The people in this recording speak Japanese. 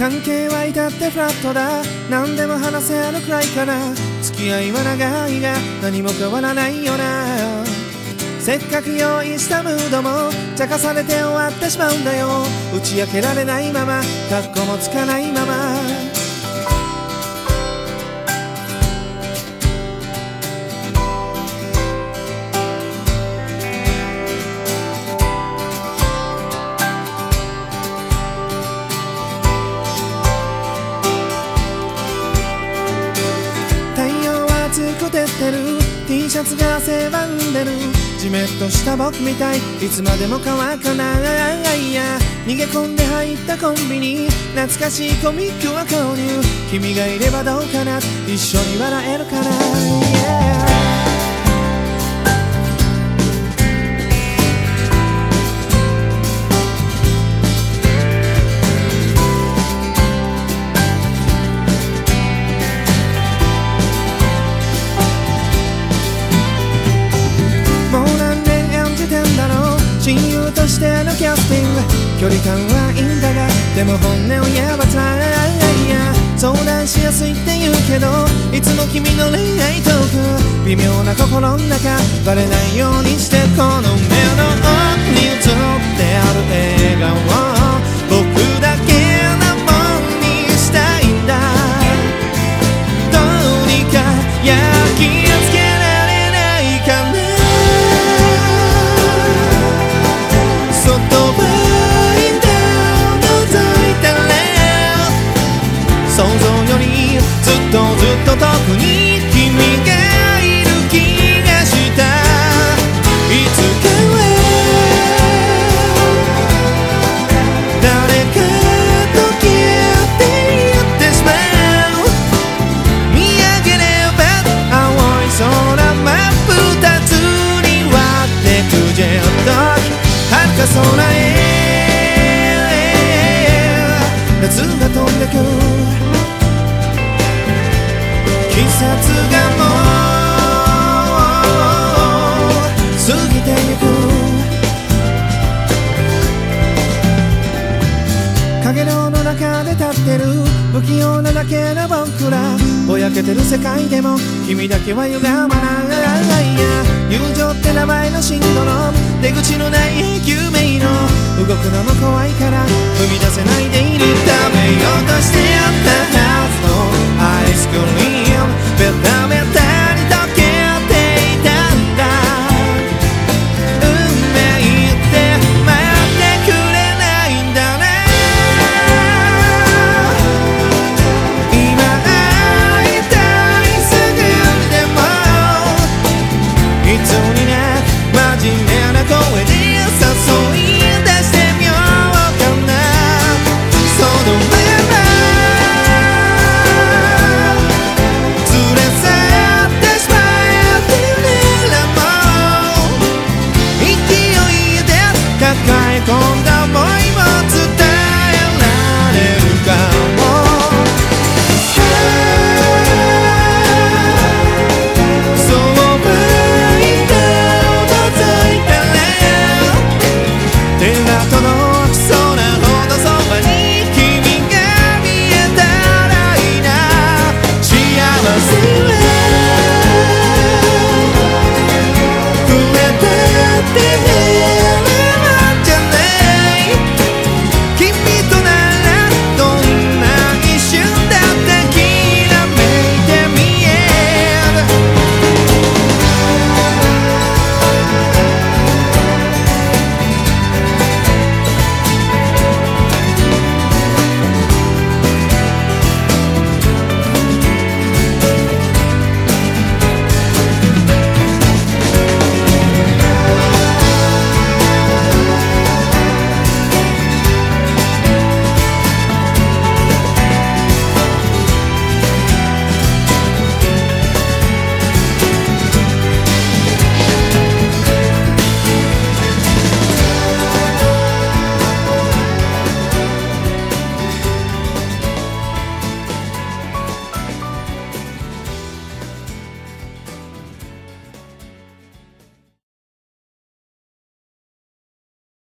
関係は至ってフラットだ。何でも話せあるくらいかな。付き合いは長いが何も変わらないよな。せっかく用意したムードも茶化されて終わってしまうんだよ。打ち明けられないまま格好もつかないまま。てる。T シャツが汗ばんでる。じめっとした僕みたい。いつまでも乾かないや。逃げ込んで入ったコンビニ。懐かしいコミックは購入。君がいればどうかな。一緒に笑えるから、Yeah 距離感はいいんだがでも本音を言えば辛いや。相談しやすいって言うけどいつも君の恋愛トーク微妙な心の中バレないようにしてこの目の奥に映ってある笑顔。空へ夏が飛んでく季節がもう過ぎてゆく影の中で立ってる不器用なだけの僕らぼやけてる世界でも君だけは歪まない